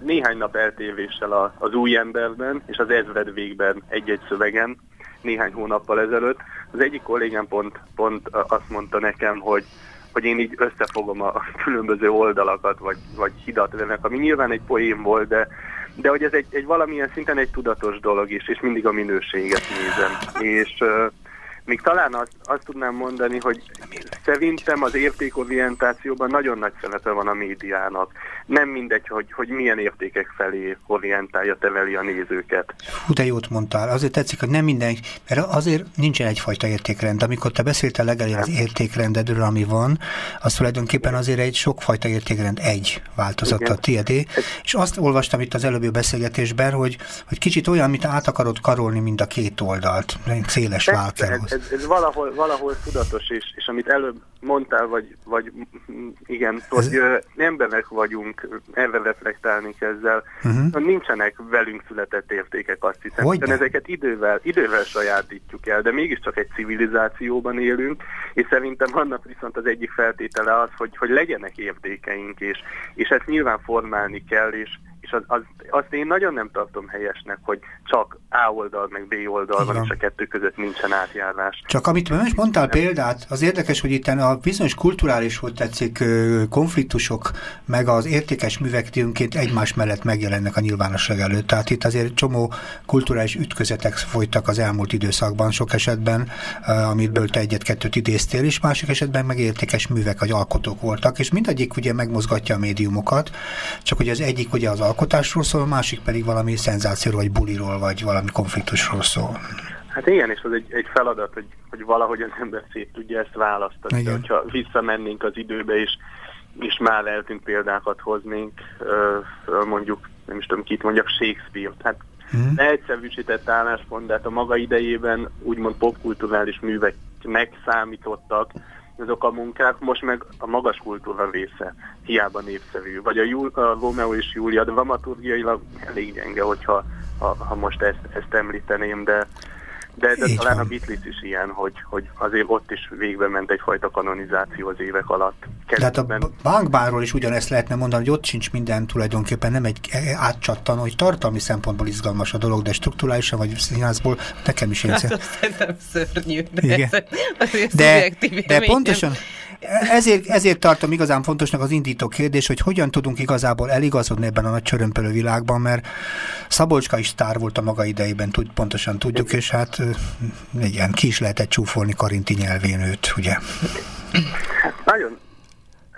néhány nap eltévéssel az új emberben és az ezred végben egy-egy szövegen, néhány hónappal ezelőtt. Az egyik kollégám pont, pont azt mondta nekem, hogy, hogy én így összefogom a különböző oldalakat, vagy, vagy hidat önnek, ami nyilván egy poém volt, de, de hogy ez egy, egy valamilyen szinten egy tudatos dolog is, és mindig a minőséget nézem. És még talán azt, azt tudnám mondani, hogy szerintem az értékorientációban nagyon nagy szerepe van a médiának. Nem mindegy, hogy, hogy milyen értékek felé orientálja, teveli a nézőket. Hú, de jót mondtál. Azért tetszik, hogy nem minden, mert azért nincsen egyfajta értékrend. Amikor te beszéltél legelőtt az értékrendedről, ami van, az tulajdonképpen azért egy sokfajta értékrend egy változata a tiédé. És azt olvastam itt az előbbi beszélgetésben, hogy, hogy kicsit olyan, mint át akarod karolni mind a két oldalt, széles válkához ez, ez valahol, valahol tudatos, és, és amit előbb mondtál, vagy, vagy igen, ez... hogy ö, emberek vagyunk, erre reflektálni ezzel, uh-huh. nincsenek velünk született értékek, azt hiszem, hiszen ezeket idővel, idővel sajátítjuk el, de mégiscsak egy civilizációban élünk, és szerintem annak viszont az egyik feltétele az, hogy, hogy legyenek értékeink, és, és ezt nyilván formálni kell, és, és az, az, azt én nagyon nem tartom helyesnek, hogy csak A oldal meg B oldal van, és a kettő között nincsen átjárás. Csak amit most mondtál példát, az érdekes, hogy itt a bizonyos kulturális, hogy tetszik, konfliktusok, meg az értékes művek időnként egymás mellett megjelennek a nyilvánosság előtt. Tehát itt azért csomó kulturális ütközetek folytak az elmúlt időszakban, sok esetben, amitből te egyet-kettőt idéztél, és másik esetben meg értékes művek vagy alkotók voltak, és mindegyik ugye megmozgatja a médiumokat, csak hogy az egyik ugye az alkotásról szól, a másik pedig valami szenzációról, vagy buliról, vagy valami konfliktusról szól. Hát igen, és az egy, egy feladat, hogy, hogy valahogy az ember szét tudja ezt választani. Igen. Hogyha visszamennénk az időbe, és, és már eltűnt példákat hoznénk, mondjuk, nem is tudom, kit mondjak, Shakespeare-t. Hát hmm. leegyszerűsített álláspont, de hát a maga idejében úgymond popkulturális műveknek számítottak, azok a munkák, most meg a magas kultúra része, hiába népszerű. Vagy a, Júl, a Romeo és Júlia dramaturgiailag elég gyenge, hogyha ha, ha most ezt, ezt említeném, de de, de talán van. a Beatles is ilyen, hogy, hogy azért ott is végbe ment egyfajta kanonizáció az évek alatt. Kezdetben... De hát a bankbárról is ugyanezt lehetne mondani, hogy ott sincs minden tulajdonképpen nem egy átcsattan, hogy tartalmi szempontból izgalmas a dolog, de strukturálisan vagy színházból nekem is érzel. Hát nem szörnyű, de, Igen. de, de pontosan, ezért, ezért tartom igazán fontosnak az indító kérdés, hogy hogyan tudunk igazából eligazodni ebben a nagy csörömpölő világban, mert Szabolcska is sztár volt a maga idejében, tud, pontosan tudjuk, és hát igen, ki is lehetett csúfolni Karinti nyelvén őt, ugye? Hát nagyon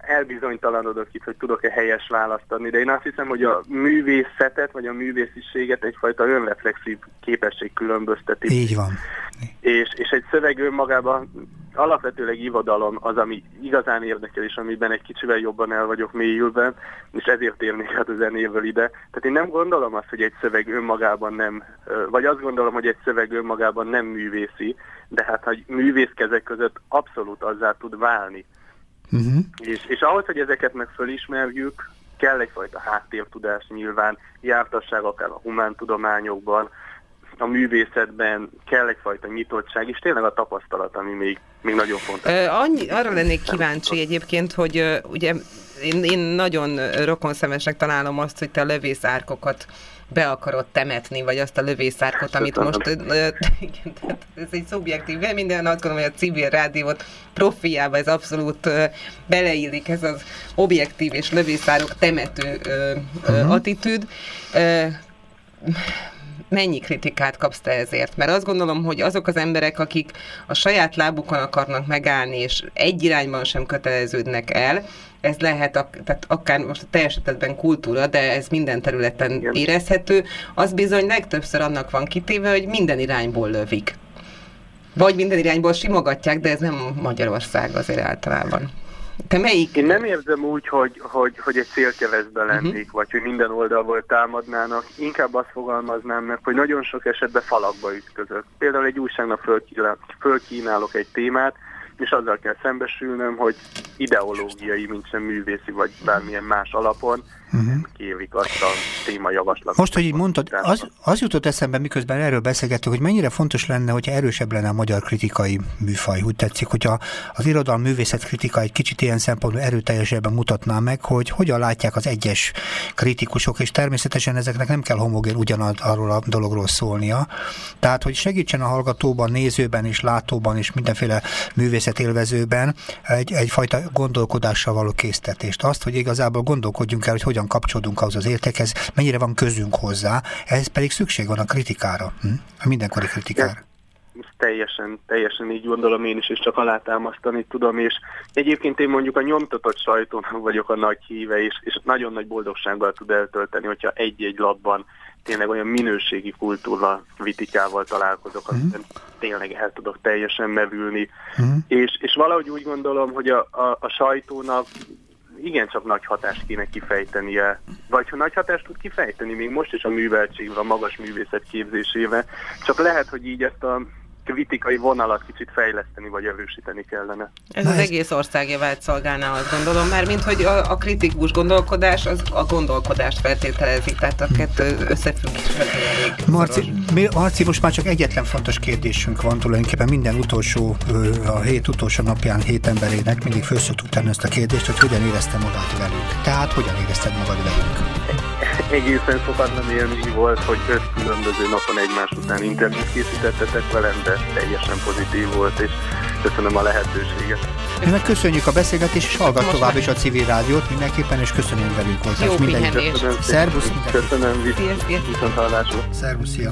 elbizonytalanodok itt, hogy tudok-e helyes választ adni, de én azt hiszem, hogy a művészetet, vagy a művésziséget egyfajta önreflexív képesség különbözteti. Így van. És, és egy szöveg önmagában alapvetőleg irodalom az, ami igazán érdekel, és amiben egy kicsivel jobban el vagyok mélyülve, és ezért érnék hát a zenével ide. Tehát én nem gondolom azt, hogy egy szöveg önmagában nem, vagy azt gondolom, hogy egy szöveg önmagában nem művészi, de hát hogy művész kezek között abszolút azzá tud válni. Uh-huh. És, és ahhoz, hogy ezeket meg fölismerjük, kell egyfajta háttértudás nyilván, jártasság akár a humántudományokban, a művészetben kell egyfajta nyitottság, és tényleg a tapasztalat, ami még, még nagyon fontos. annyi, arra lennék kíváncsi egyébként, hogy uh, ugye én, én nagyon rokonszemesnek találom azt, hogy te a lövészárkokat be akarod temetni, vagy azt a lövészárkot, amit most, igen, ez egy szubjektív minden azt gondolom, hogy a civil rádiót profiába ez abszolút beleillik, ez az objektív és lövészárok temető uh-huh. attitűd mennyi kritikát kapsz te ezért? Mert azt gondolom, hogy azok az emberek, akik a saját lábukon akarnak megállni, és egy irányban sem köteleződnek el, ez lehet, ak- tehát akár most a teljes esetben kultúra, de ez minden területen Igen. érezhető, az bizony legtöbbször annak van kitéve, hogy minden irányból lövik. Vagy minden irányból simogatják, de ez nem Magyarország azért általában. Te melyik? Én nem érzem úgy, hogy, hogy, hogy egy célkeresztben lennék, uh-huh. vagy hogy minden oldalból támadnának. Inkább azt fogalmaznám meg, hogy nagyon sok esetben falakba ütközök. Például egy újságnak fölkínálok egy témát, és azzal kell szembesülnöm, hogy ideológiai, mint sem művészi, vagy bármilyen más alapon uh-huh. kérik azt a témajavaslatot. Most, hogy így mondtad, az, az jutott eszembe, miközben erről beszélgettük, hogy mennyire fontos lenne, hogyha erősebb lenne a magyar kritikai műfaj. Úgy tetszik, hogyha az irodalom művészet kritika egy kicsit ilyen szempontból erőteljesebben mutatná meg, hogy hogyan látják az egyes kritikusok, és természetesen ezeknek nem kell homogén ugyanaz arról a dologról szólnia. Tehát, hogy segítsen a hallgatóban, nézőben és látóban és mindenféle művészet élvezőben egy, egyfajta gondolkodással való késztetést. Azt, hogy igazából gondolkodjunk el, hogy hogyan kapcsolódunk ahhoz az értékhez, mennyire van közünk hozzá, ehhez pedig szükség van a kritikára, hm? a mindenkori kritikára. Teljesen, teljesen így gondolom én is, és csak alátámasztani tudom, és egyébként én mondjuk a nyomtatott sajtónak vagyok a nagy híve, és, és nagyon nagy boldogsággal tud eltölteni, hogyha egy-egy lapban tényleg olyan minőségi kultúra vitikával találkozok, mm. amiben tényleg el tudok teljesen mevülni. Mm. És, és valahogy úgy gondolom, hogy a, a, a sajtónak igencsak nagy hatást kéne kifejtenie, vagy ha nagy hatást tud kifejteni, még most is a műveltségre, a magas művészet képzésével, csak lehet, hogy így ezt a kritikai vonalat kicsit fejleszteni vagy erősíteni kellene. Ez az egész ország javát szolgálná, azt gondolom, mert mint hogy a, a kritikus gondolkodás az a gondolkodást feltételezi, tehát a kettő összefüggésben Marci, mi, Marci, most már csak egyetlen fontos kérdésünk van tulajdonképpen minden utolsó, a hét utolsó napján hét emberének mindig föl szoktuk tenni ezt a kérdést, hogy hogyan éreztem magad velünk. Tehát hogyan érezted magad velünk? Egészen szokatlan élmény volt, hogy öt különböző napon egymás után interjút készítettetek velem, de teljesen pozitív volt, és köszönöm a lehetőséget. Mi meg köszönjük a beszélgetést, és hallgat tovább is a civil rádiót mindenképpen, és köszönjük velünk hozzá. Jó pihenést! Szervusz! Köszönöm, viszont hallásra! Szervusz, szia!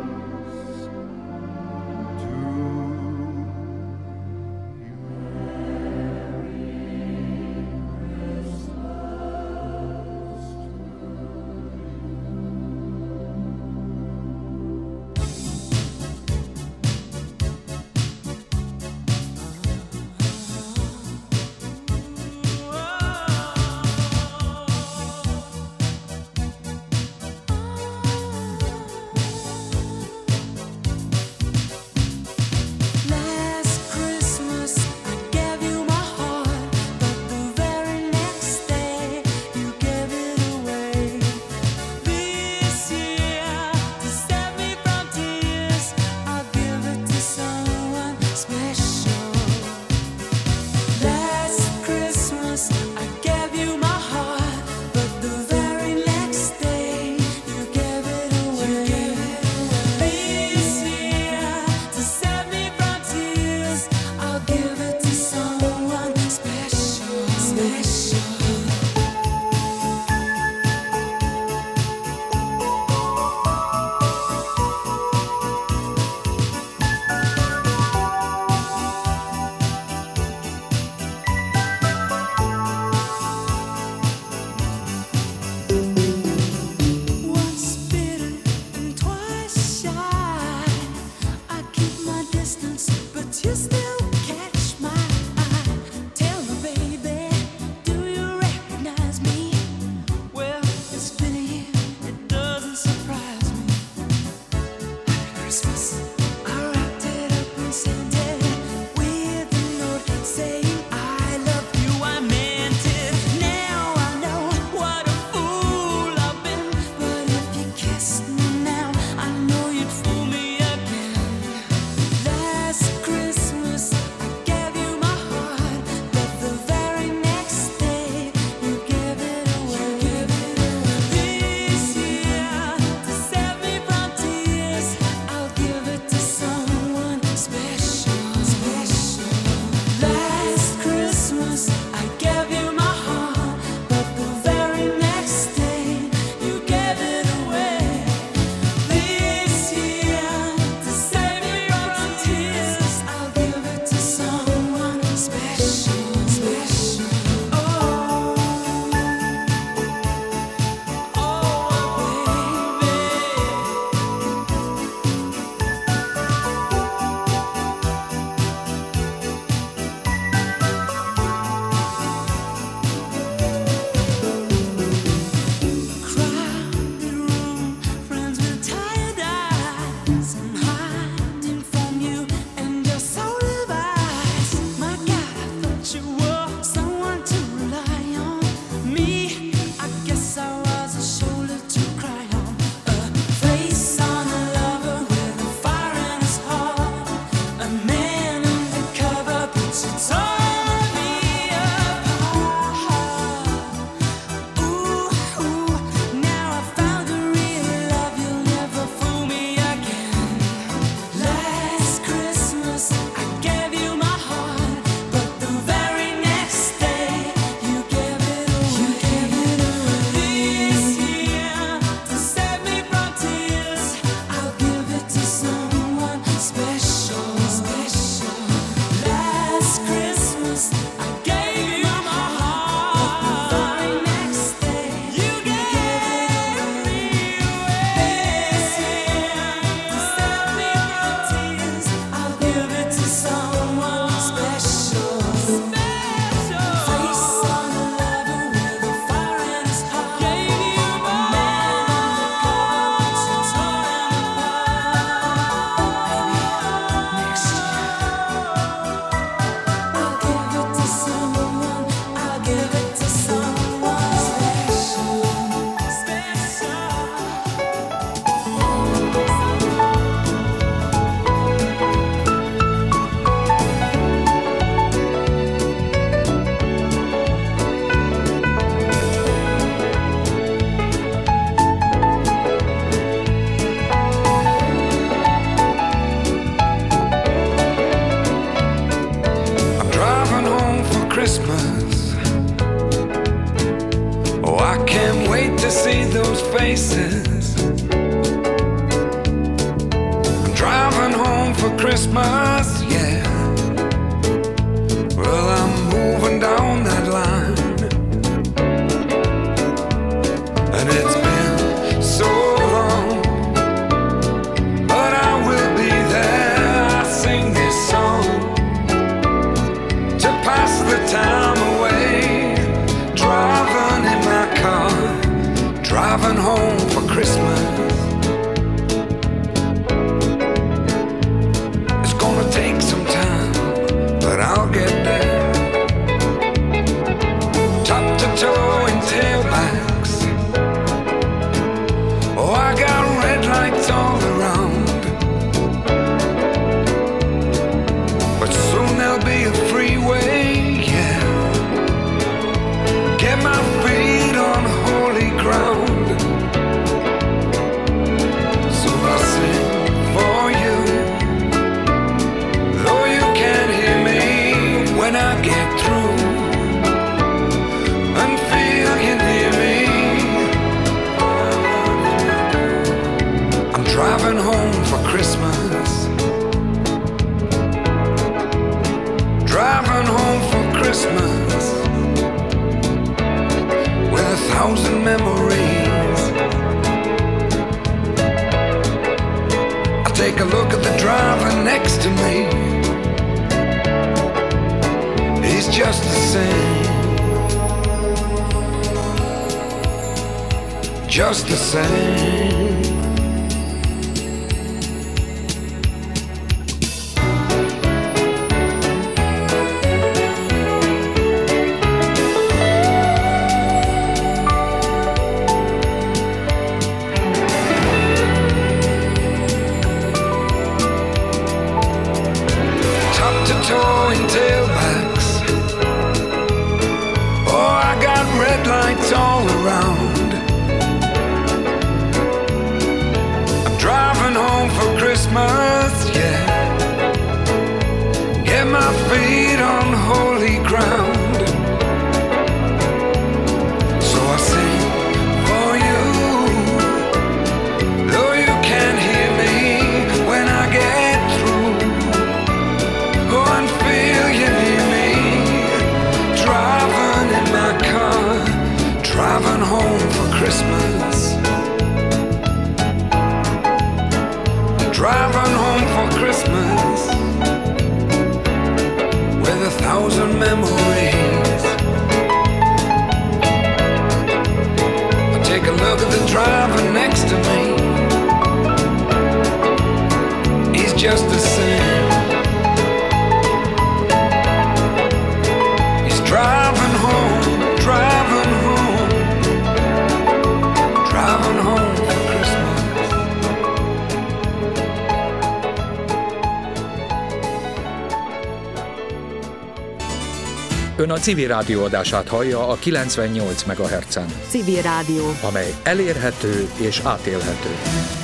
civil rádióadását hallja a 98 MHz-en. Civil rádió. Amely elérhető és átélhető.